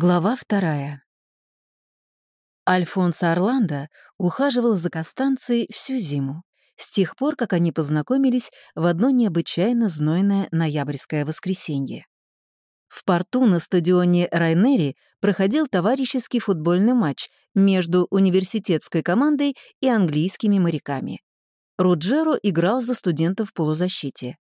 Глава вторая. Альфонсо Орландо ухаживал за Костанцией всю зиму, с тех пор, как они познакомились в одно необычайно знойное ноябрьское воскресенье. В порту на стадионе Райнери проходил товарищеский футбольный матч между университетской командой и английскими моряками. Руджеро играл за студентов в полузащите.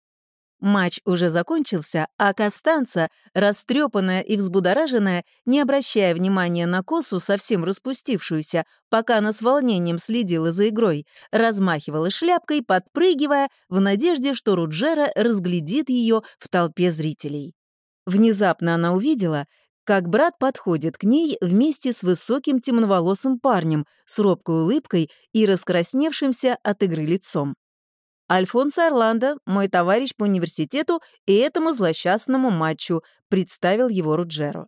Матч уже закончился, а Костанца, растрепанная и взбудораженная, не обращая внимания на косу, совсем распустившуюся, пока она с волнением следила за игрой, размахивала шляпкой, подпрыгивая, в надежде, что Руджера разглядит ее в толпе зрителей. Внезапно она увидела, как брат подходит к ней вместе с высоким темноволосым парнем с робкой улыбкой и раскрасневшимся от игры лицом. Альфонсо Орландо, мой товарищ по университету и этому злосчастному матчу, представил его Руджеро.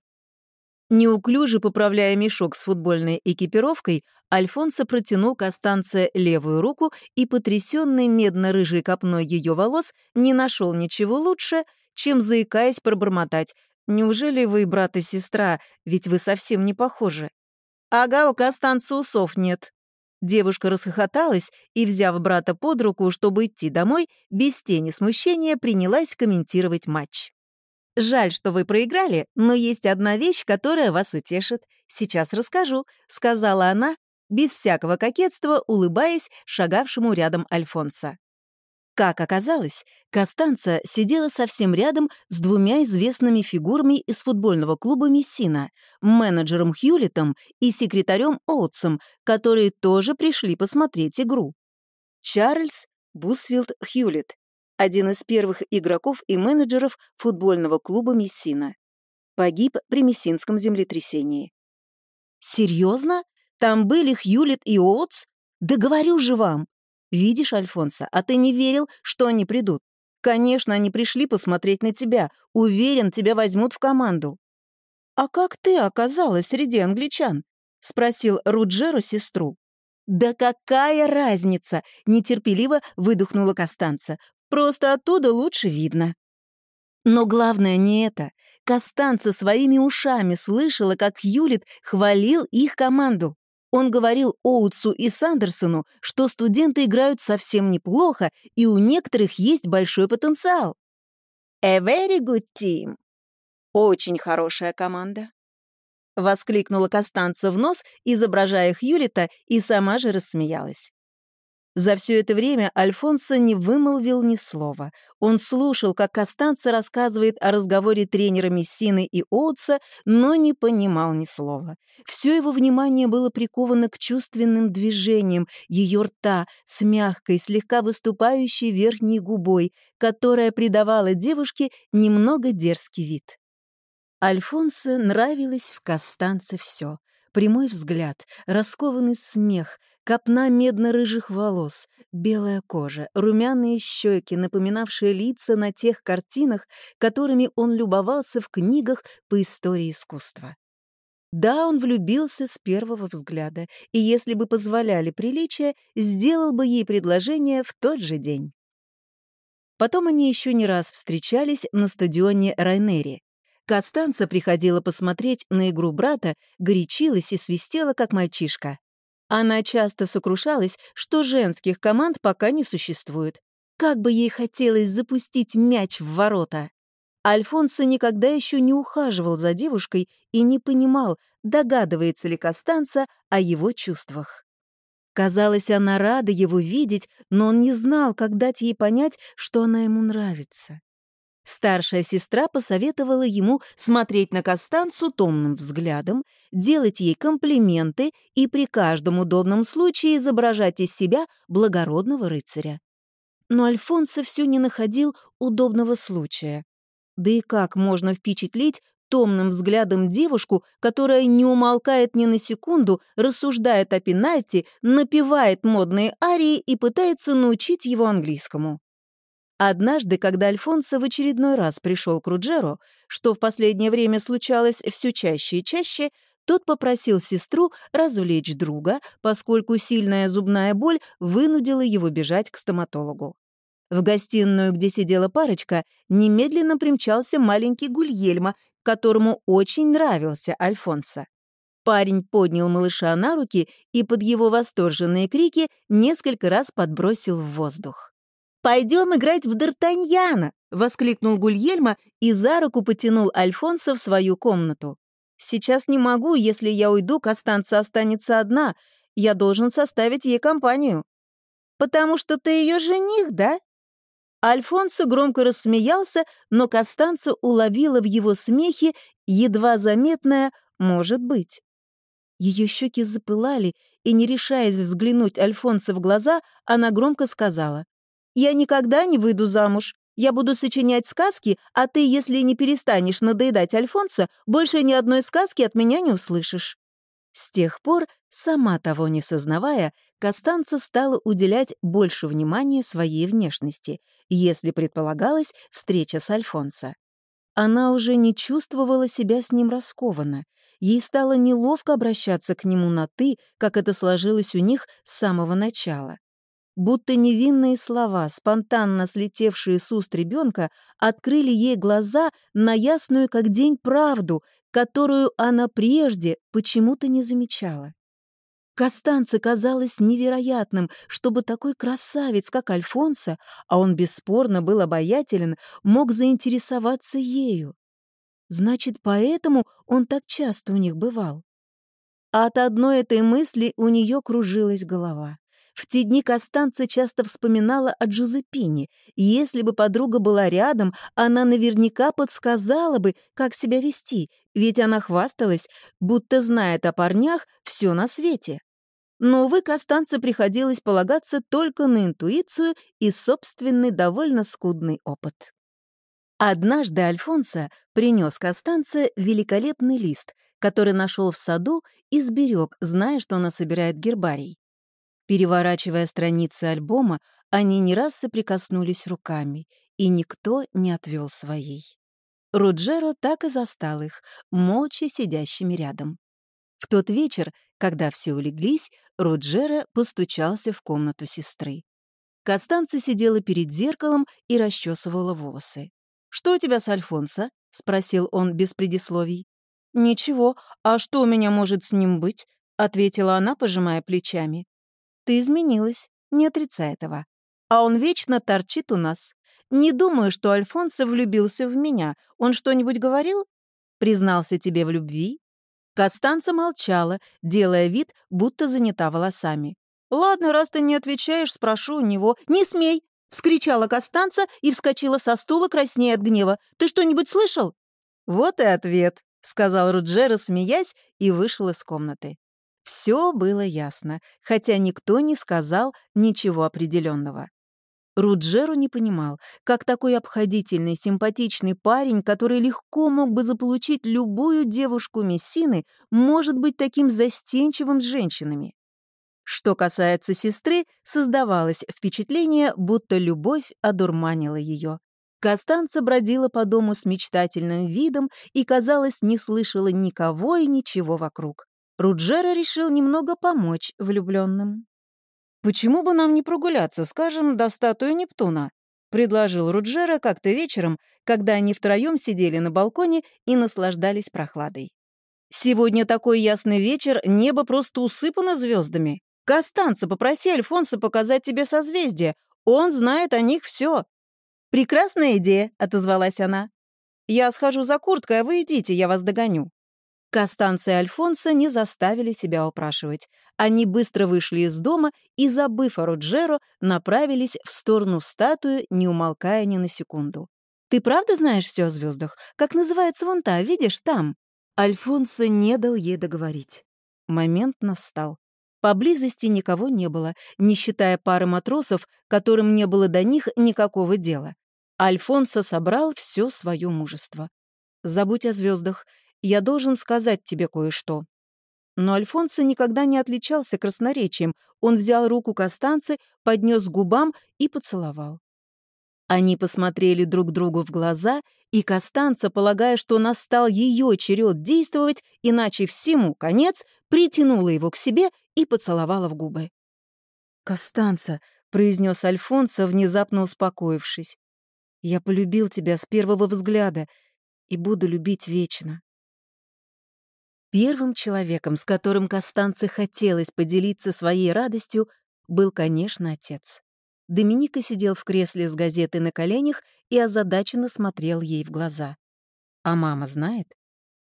Неуклюже поправляя мешок с футбольной экипировкой, Альфонсо протянул Костанце левую руку и, потрясенный медно-рыжей копной ее волос, не нашел ничего лучше, чем, заикаясь, пробормотать. «Неужели вы брат и сестра? Ведь вы совсем не похожи». «Ага, у Костанца усов нет», Девушка расхохоталась и, взяв брата под руку, чтобы идти домой, без тени смущения принялась комментировать матч. «Жаль, что вы проиграли, но есть одна вещь, которая вас утешит. Сейчас расскажу», — сказала она, без всякого кокетства, улыбаясь шагавшему рядом Альфонса. Как оказалось, Костанца сидела совсем рядом с двумя известными фигурами из футбольного клуба «Мессина», менеджером Хьюлитом и секретарем Оутсом, которые тоже пришли посмотреть игру. Чарльз Бусфилд Хьюлит, один из первых игроков и менеджеров футбольного клуба «Мессина». Погиб при мессинском землетрясении. «Серьезно? Там были Хьюлит и Оутс? Да говорю же вам!» «Видишь, Альфонсо, а ты не верил, что они придут. Конечно, они пришли посмотреть на тебя. Уверен, тебя возьмут в команду». «А как ты оказалась среди англичан?» — спросил Руджеру сестру. «Да какая разница?» — нетерпеливо выдохнула Костанца. «Просто оттуда лучше видно». Но главное не это. Костанца своими ушами слышала, как Юлит хвалил их команду. Он говорил Оутсу и Сандерсону, что студенты играют совсем неплохо, и у некоторых есть большой потенциал. «A very good team». «Очень хорошая команда», — воскликнула Костанца в нос, изображая Хьюлита, и сама же рассмеялась. За все это время Альфонсо не вымолвил ни слова. Он слушал, как Костанца рассказывает о разговоре тренера Мессины и Оутса, но не понимал ни слова. Все его внимание было приковано к чувственным движениям ее рта с мягкой, слегка выступающей верхней губой, которая придавала девушке немного дерзкий вид. Альфонсо нравилось в Костанце все — прямой взгляд, раскованный смех, Копна медно-рыжих волос, белая кожа, румяные щеки, напоминавшие лица на тех картинах, которыми он любовался в книгах по истории искусства. Да, он влюбился с первого взгляда, и если бы позволяли приличия, сделал бы ей предложение в тот же день. Потом они еще не раз встречались на стадионе Райнери. Костанца приходила посмотреть на игру брата, горячилась и свистела, как мальчишка. Она часто сокрушалась, что женских команд пока не существует. Как бы ей хотелось запустить мяч в ворота. Альфонсо никогда еще не ухаживал за девушкой и не понимал, догадывается ли Костанца о его чувствах. Казалось, она рада его видеть, но он не знал, как дать ей понять, что она ему нравится. Старшая сестра посоветовала ему смотреть на Костанцу томным взглядом, делать ей комплименты и при каждом удобном случае изображать из себя благородного рыцаря. Но Альфонсо все не находил удобного случая. Да и как можно впечатлить томным взглядом девушку, которая не умолкает ни на секунду, рассуждает о пенальти, напевает модные арии и пытается научить его английскому. Однажды, когда Альфонсо в очередной раз пришел к Руджеро, что в последнее время случалось все чаще и чаще, тот попросил сестру развлечь друга, поскольку сильная зубная боль вынудила его бежать к стоматологу. В гостиную, где сидела парочка, немедленно примчался маленький Гульельма, которому очень нравился Альфонсо. Парень поднял малыша на руки и под его восторженные крики несколько раз подбросил в воздух. «Пойдем играть в Д'Артаньяна!» — воскликнул Гульельма и за руку потянул Альфонса в свою комнату. «Сейчас не могу, если я уйду, Костанца останется одна. Я должен составить ей компанию». «Потому что ты ее жених, да?» Альфонсо громко рассмеялся, но Костанца уловила в его смехе едва заметное «может быть». Ее щеки запылали, и, не решаясь взглянуть Альфонсо в глаза, она громко сказала «Я никогда не выйду замуж. Я буду сочинять сказки, а ты, если не перестанешь надоедать Альфонсо, больше ни одной сказки от меня не услышишь». С тех пор, сама того не сознавая, Костанца стала уделять больше внимания своей внешности, если предполагалась встреча с Альфонсо. Она уже не чувствовала себя с ним раскованно. Ей стало неловко обращаться к нему на «ты», как это сложилось у них с самого начала будто невинные слова, спонтанно слетевшие с уст ребенка, открыли ей глаза на ясную как день правду, которую она прежде почему-то не замечала. Костанце казалось невероятным, чтобы такой красавец, как Альфонсо, а он бесспорно был обаятелен, мог заинтересоваться ею. Значит, поэтому он так часто у них бывал. А от одной этой мысли у нее кружилась голова. В те дни Костанца часто вспоминала о Джузеппине, и если бы подруга была рядом, она наверняка подсказала бы, как себя вести, ведь она хвасталась, будто знает о парнях все на свете. Но, увы, Костанце приходилось полагаться только на интуицию и собственный довольно скудный опыт. Однажды Альфонсо принес Костанце великолепный лист, который нашел в саду и сберег, зная, что она собирает гербарий. Переворачивая страницы альбома, они не раз соприкоснулись руками, и никто не отвел своей. Руджеро так и застал их, молча сидящими рядом. В тот вечер, когда все улеглись, Руджеро постучался в комнату сестры. Костанца сидела перед зеркалом и расчесывала волосы. «Что у тебя с Альфонсо?» — спросил он без предисловий. «Ничего, а что у меня может с ним быть?» — ответила она, пожимая плечами. Ты изменилась, не отрицай этого. А он вечно торчит у нас. Не думаю, что Альфонсо влюбился в меня. Он что-нибудь говорил? Признался тебе в любви?» Костанца молчала, делая вид, будто занята волосами. «Ладно, раз ты не отвечаешь, спрошу у него. Не смей!» — вскричала Костанца и вскочила со стула, краснея от гнева. «Ты что-нибудь слышал?» «Вот и ответ», — сказал Руджера, смеясь, и вышел из комнаты. Все было ясно, хотя никто не сказал ничего определенного. Руджеру не понимал, как такой обходительный, симпатичный парень, который легко мог бы заполучить любую девушку Мессины, может быть таким застенчивым с женщинами. Что касается сестры, создавалось впечатление, будто любовь одурманила ее. Костанца бродила по дому с мечтательным видом и, казалось, не слышала никого и ничего вокруг. Руджера решил немного помочь влюбленным. «Почему бы нам не прогуляться, скажем, до статуи Нептуна?» — предложил Руджера как-то вечером, когда они втроем сидели на балконе и наслаждались прохладой. «Сегодня такой ясный вечер, небо просто усыпано звездами. Костанца, попроси Альфонса показать тебе созвездие. Он знает о них все. «Прекрасная идея», — отозвалась она. «Я схожу за курткой, а вы идите, я вас догоню». Костанца и Альфонсо не заставили себя упрашивать. Они быстро вышли из дома и, забыв о Роджеро, направились в сторону статуи, не умолкая ни на секунду. «Ты правда знаешь все о звездах? Как называется вон та, видишь, там?» Альфонсо не дал ей договорить. Момент настал. Поблизости никого не было, не считая пары матросов, которым не было до них никакого дела. Альфонсо собрал все свое мужество. «Забудь о звездах я должен сказать тебе кое-что». Но Альфонсо никогда не отличался красноречием. Он взял руку Костанцы, поднес к губам и поцеловал. Они посмотрели друг другу в глаза, и Костанца, полагая, что настал ее черед действовать, иначе всему конец, притянула его к себе и поцеловала в губы. «Костанца», — произнес Альфонсо, внезапно успокоившись, — «я полюбил тебя с первого взгляда. и буду любить вечно. Первым человеком, с которым Костанце хотелось поделиться своей радостью, был, конечно, отец. Доминика сидел в кресле с газетой на коленях и озадаченно смотрел ей в глаза. А мама знает?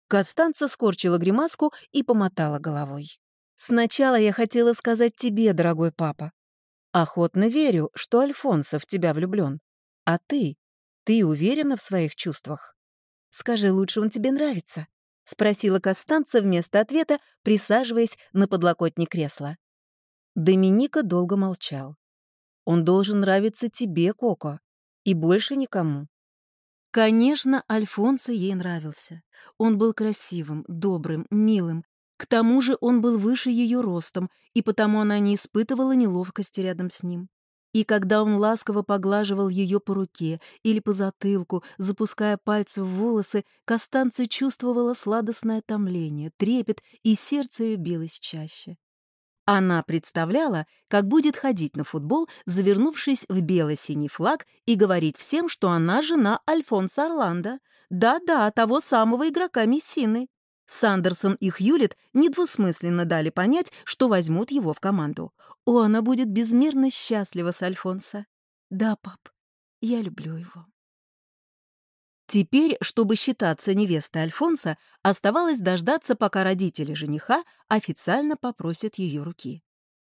Костанца скорчила гримаску и помотала головой. «Сначала я хотела сказать тебе, дорогой папа. Охотно верю, что Альфонсо в тебя влюблен. А ты? Ты уверена в своих чувствах? Скажи, лучше он тебе нравится?» — спросила Костанца вместо ответа, присаживаясь на подлокотник кресла. Доминика долго молчал. «Он должен нравиться тебе, Коко, и больше никому». Конечно, Альфонсо ей нравился. Он был красивым, добрым, милым. К тому же он был выше ее ростом, и потому она не испытывала неловкости рядом с ним. И когда он ласково поглаживал ее по руке или по затылку, запуская пальцы в волосы, Костанция чувствовала сладостное томление, трепет, и сердце ее билось чаще. Она представляла, как будет ходить на футбол, завернувшись в бело-синий флаг, и говорить всем, что она жена Альфонса Орландо. Да-да, того самого игрока Мессины. Сандерсон и Хьюлит недвусмысленно дали понять, что возьмут его в команду. О, она будет безмерно счастлива с Альфонсо. Да, пап, я люблю его. Теперь, чтобы считаться невестой Альфонса, оставалось дождаться, пока родители жениха официально попросят ее руки.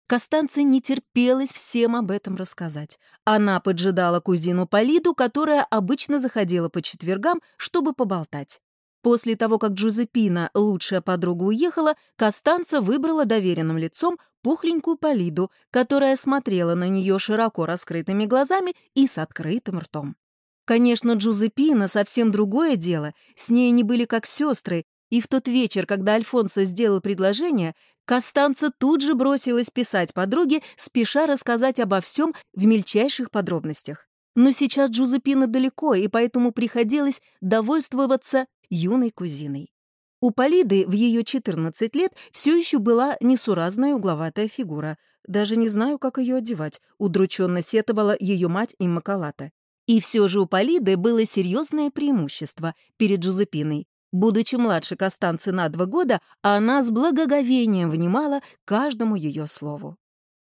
Костанце не терпелось всем об этом рассказать. Она поджидала кузину Полиду, которая обычно заходила по четвергам, чтобы поболтать. После того, как Джузепина, лучшая подруга, уехала, Костанца выбрала доверенным лицом пухленькую Полиду, которая смотрела на нее широко раскрытыми глазами и с открытым ртом. Конечно, Джузепина совсем другое дело, с ней они были как сестры, и в тот вечер, когда Альфонсо сделал предложение, Костанца тут же бросилась писать подруге, спеша рассказать обо всем в мельчайших подробностях. Но сейчас Джузепина далеко, и поэтому приходилось довольствоваться юной кузиной. У Полиды в ее 14 лет все еще была несуразная угловатая фигура. Даже не знаю, как ее одевать, удрученно сетовала ее мать Иммакалата. И все же у Полиды было серьезное преимущество перед Джузепиной. Будучи младше Костанцы на два года, она с благоговением внимала каждому ее слову.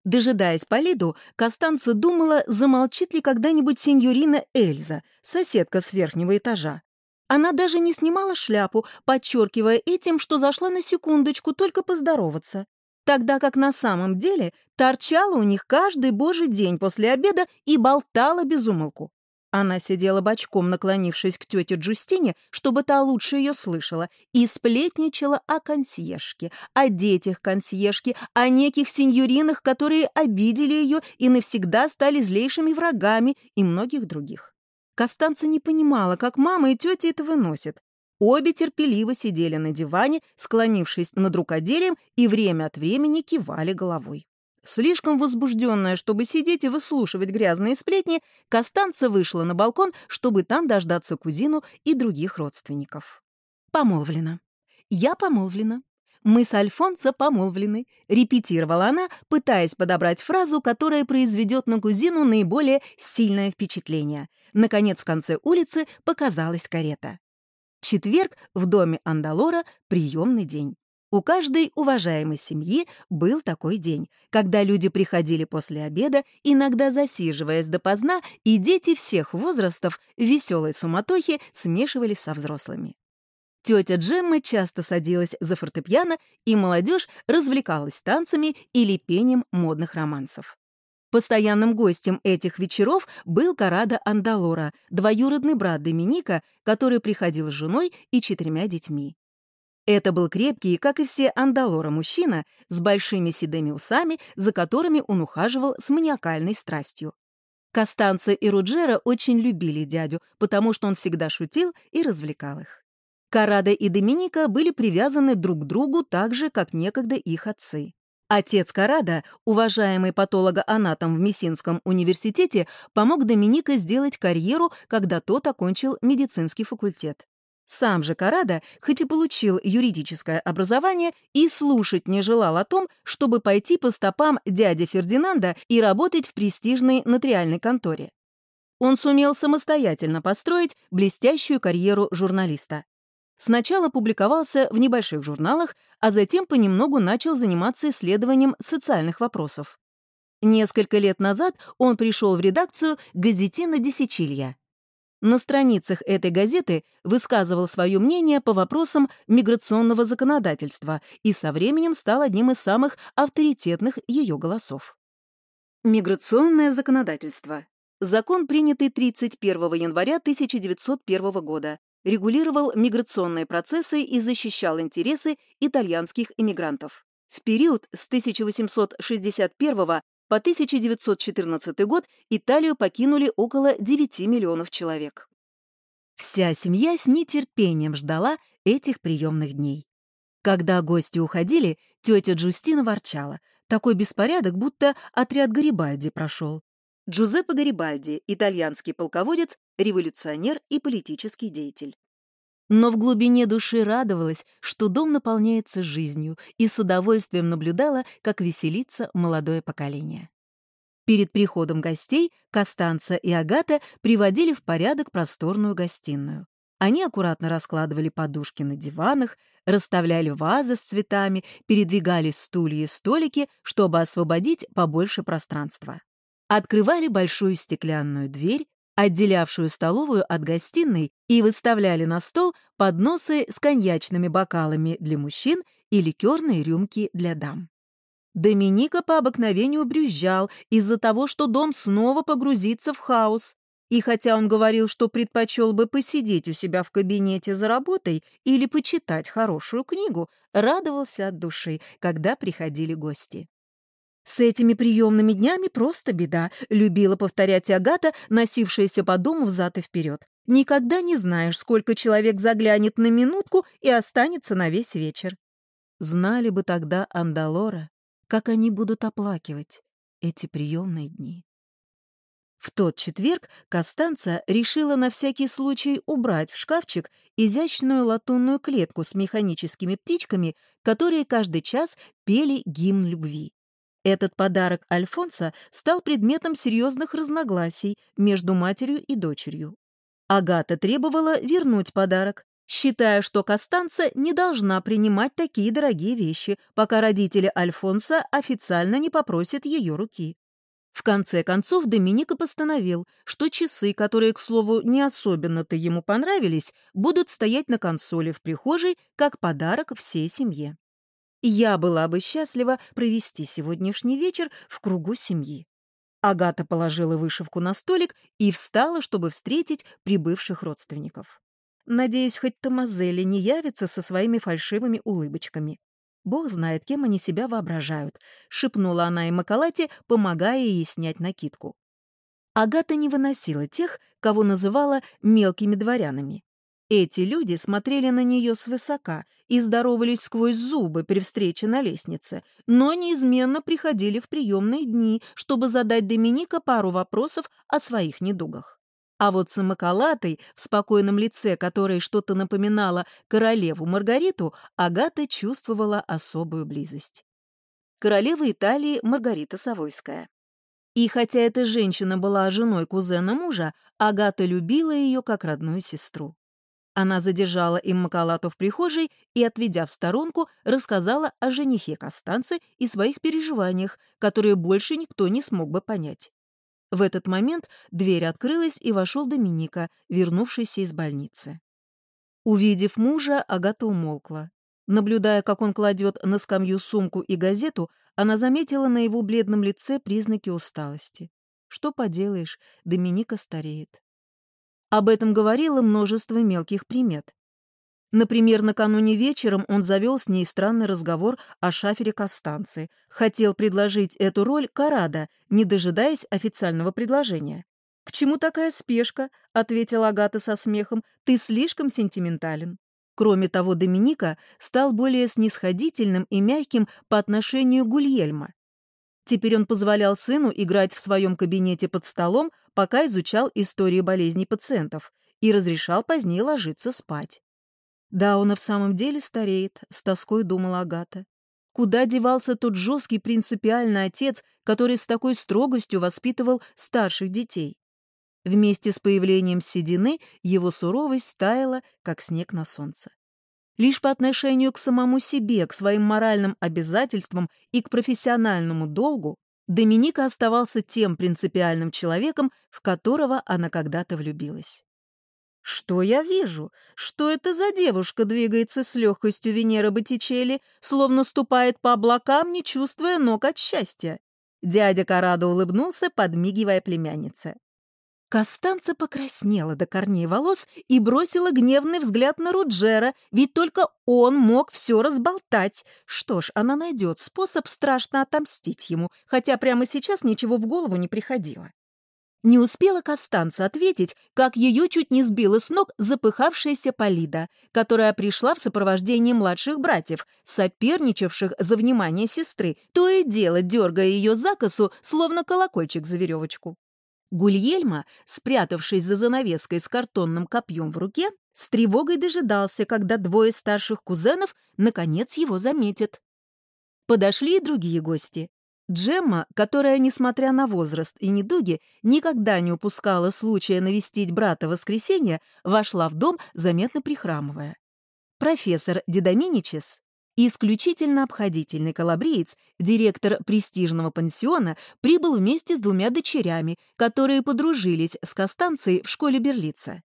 Дожидаясь Полиду, Костанца думала, замолчит ли когда-нибудь сеньорина Эльза, соседка с верхнего этажа. Она даже не снимала шляпу, подчеркивая этим, что зашла на секундочку только поздороваться. Тогда как на самом деле торчала у них каждый божий день после обеда и болтала без умолку. Она сидела бочком, наклонившись к тете Джустине, чтобы та лучше ее слышала, и сплетничала о консьержке, о детях консьержки, о неких сеньоринах, которые обидели ее и навсегда стали злейшими врагами, и многих других. Костанца не понимала, как мама и тетя это выносят. Обе терпеливо сидели на диване, склонившись над рукоделием, и время от времени кивали головой. Слишком возбужденная, чтобы сидеть и выслушивать грязные сплетни, Костанца вышла на балкон, чтобы там дождаться кузину и других родственников. «Помолвлена. Я помолвлена. Мы с Альфонсо помолвлены», — репетировала она, пытаясь подобрать фразу, которая произведет на кузину наиболее сильное впечатление. Наконец, в конце улицы показалась карета. Четверг в доме Андалора — приемный день. У каждой уважаемой семьи был такой день, когда люди приходили после обеда, иногда засиживаясь допоздна, и дети всех возрастов в веселой суматохе смешивались со взрослыми. Тетя Джемма часто садилась за фортепиано, и молодежь развлекалась танцами или пением модных романсов. Постоянным гостем этих вечеров был Карада Андалора, двоюродный брат Доминика, который приходил с женой и четырьмя детьми. Это был крепкий, как и все андалора мужчина, с большими седыми усами, за которыми он ухаживал с маниакальной страстью. Костанца и Руджера очень любили дядю, потому что он всегда шутил и развлекал их. Карада и Доминика были привязаны друг к другу так же, как некогда их отцы. Отец Карада, уважаемый патологоанатом в Мессинском университете, помог Доминика сделать карьеру, когда тот окончил медицинский факультет. Сам же Карада, хоть и получил юридическое образование, и слушать не желал о том, чтобы пойти по стопам дяди Фердинанда и работать в престижной нотариальной конторе. он сумел самостоятельно построить блестящую карьеру журналиста. Сначала публиковался в небольших журналах, а затем понемногу начал заниматься исследованием социальных вопросов. Несколько лет назад он пришел в редакцию «Газетина Десятилья». На страницах этой газеты высказывал свое мнение по вопросам миграционного законодательства и со временем стал одним из самых авторитетных ее голосов. Миграционное законодательство. Закон, принятый 31 января 1901 года, регулировал миграционные процессы и защищал интересы итальянских иммигрантов. В период с 1861 по 1914 год Италию покинули около 9 миллионов человек. Вся семья с нетерпением ждала этих приемных дней. Когда гости уходили, тетя Джустина ворчала. Такой беспорядок, будто отряд Гарибальди прошел. Джузеппе Гарибальди – итальянский полководец, революционер и политический деятель. Но в глубине души радовалась, что дом наполняется жизнью, и с удовольствием наблюдала, как веселится молодое поколение. Перед приходом гостей Костанца и Агата приводили в порядок просторную гостиную. Они аккуратно раскладывали подушки на диванах, расставляли вазы с цветами, передвигали стулья и столики, чтобы освободить побольше пространства. Открывали большую стеклянную дверь, отделявшую столовую от гостиной, и выставляли на стол подносы с коньячными бокалами для мужчин и ликерные рюмки для дам. Доминика по обыкновению брюзжал из-за того, что дом снова погрузится в хаос. И хотя он говорил, что предпочел бы посидеть у себя в кабинете за работой или почитать хорошую книгу, радовался от души, когда приходили гости. «С этими приемными днями просто беда», — любила повторять Агата, носившаяся по дому взад и вперед. «Никогда не знаешь, сколько человек заглянет на минутку и останется на весь вечер». Знали бы тогда Андалора, как они будут оплакивать эти приемные дни. В тот четверг Костанца решила на всякий случай убрать в шкафчик изящную латунную клетку с механическими птичками, которые каждый час пели гимн любви. Этот подарок Альфонса стал предметом серьезных разногласий между матерью и дочерью. Агата требовала вернуть подарок, считая, что Костанца не должна принимать такие дорогие вещи, пока родители Альфонса официально не попросят ее руки. В конце концов Доминика постановил, что часы, которые, к слову, не особенно-то ему понравились, будут стоять на консоли в прихожей как подарок всей семье. Я была бы счастлива провести сегодняшний вечер в кругу семьи. Агата положила вышивку на столик и встала, чтобы встретить прибывших родственников. Надеюсь, хоть Томазели не явится со своими фальшивыми улыбочками. Бог знает, кем они себя воображают, шепнула она и Макалате, помогая ей снять накидку. Агата не выносила тех, кого называла мелкими дворянами. Эти люди смотрели на нее свысока и здоровались сквозь зубы при встрече на лестнице, но неизменно приходили в приемные дни, чтобы задать Доминика пару вопросов о своих недугах. А вот с Макалатой, в спокойном лице которой что-то напоминало королеву Маргариту, Агата чувствовала особую близость. Королева Италии Маргарита Савойская. И хотя эта женщина была женой кузена мужа, Агата любила ее как родную сестру. Она задержала им Макалату в прихожей и, отведя в сторонку, рассказала о женихе Костанце и своих переживаниях, которые больше никто не смог бы понять. В этот момент дверь открылась, и вошел Доминика, вернувшийся из больницы. Увидев мужа, Агата умолкла. Наблюдая, как он кладет на скамью сумку и газету, она заметила на его бледном лице признаки усталости. Что поделаешь, Доминика стареет. Об этом говорило множество мелких примет. Например, накануне вечером он завел с ней странный разговор о шафере Костанцы. Хотел предложить эту роль Карада, не дожидаясь официального предложения. «К чему такая спешка?» — ответила Агата со смехом. «Ты слишком сентиментален». Кроме того, Доминика стал более снисходительным и мягким по отношению к Гульельма. Теперь он позволял сыну играть в своем кабинете под столом, пока изучал историю болезней пациентов, и разрешал позднее ложиться спать. Да, он и в самом деле стареет, с тоской думала Агата. Куда девался тот жесткий принципиальный отец, который с такой строгостью воспитывал старших детей? Вместе с появлением седины его суровость таяла, как снег на солнце. Лишь по отношению к самому себе, к своим моральным обязательствам и к профессиональному долгу Доминика оставался тем принципиальным человеком, в которого она когда-то влюбилась. «Что я вижу? Что это за девушка двигается с легкостью Венеры Боттичелли, словно ступает по облакам, не чувствуя ног от счастья?» Дядя Карадо улыбнулся, подмигивая племяннице. Костанца покраснела до корней волос и бросила гневный взгляд на Руджера, ведь только он мог все разболтать. Что ж, она найдет способ страшно отомстить ему, хотя прямо сейчас ничего в голову не приходило. Не успела Костанца ответить, как ее чуть не сбила с ног запыхавшаяся Полида, которая пришла в сопровождении младших братьев, соперничавших за внимание сестры, то и дело дергая ее за косу, словно колокольчик за веревочку. Гульельма, спрятавшись за занавеской с картонным копьем в руке, с тревогой дожидался, когда двое старших кузенов наконец его заметят. Подошли и другие гости. Джемма, которая, несмотря на возраст и недуги, никогда не упускала случая навестить брата в воскресенье, вошла в дом, заметно прихрамывая. Профессор Дедоминичес Исключительно обходительный калабриец, директор престижного пансиона, прибыл вместе с двумя дочерями, которые подружились с Костанцией в школе Берлица.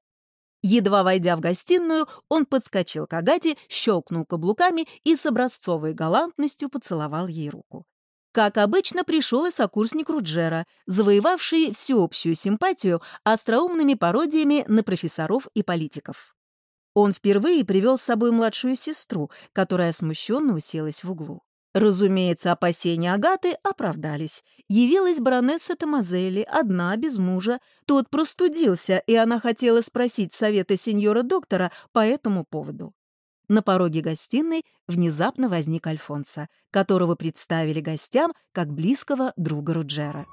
Едва войдя в гостиную, он подскочил к Агате, щелкнул каблуками и с образцовой галантностью поцеловал ей руку. Как обычно, пришел и сокурсник Руджера, завоевавший всеобщую симпатию остроумными пародиями на профессоров и политиков. Он впервые привел с собой младшую сестру, которая смущенно уселась в углу. Разумеется, опасения Агаты оправдались. Явилась баронесса Томазелли, одна, без мужа. Тот простудился, и она хотела спросить совета сеньора-доктора по этому поводу. На пороге гостиной внезапно возник Альфонсо, которого представили гостям как близкого друга Руджера.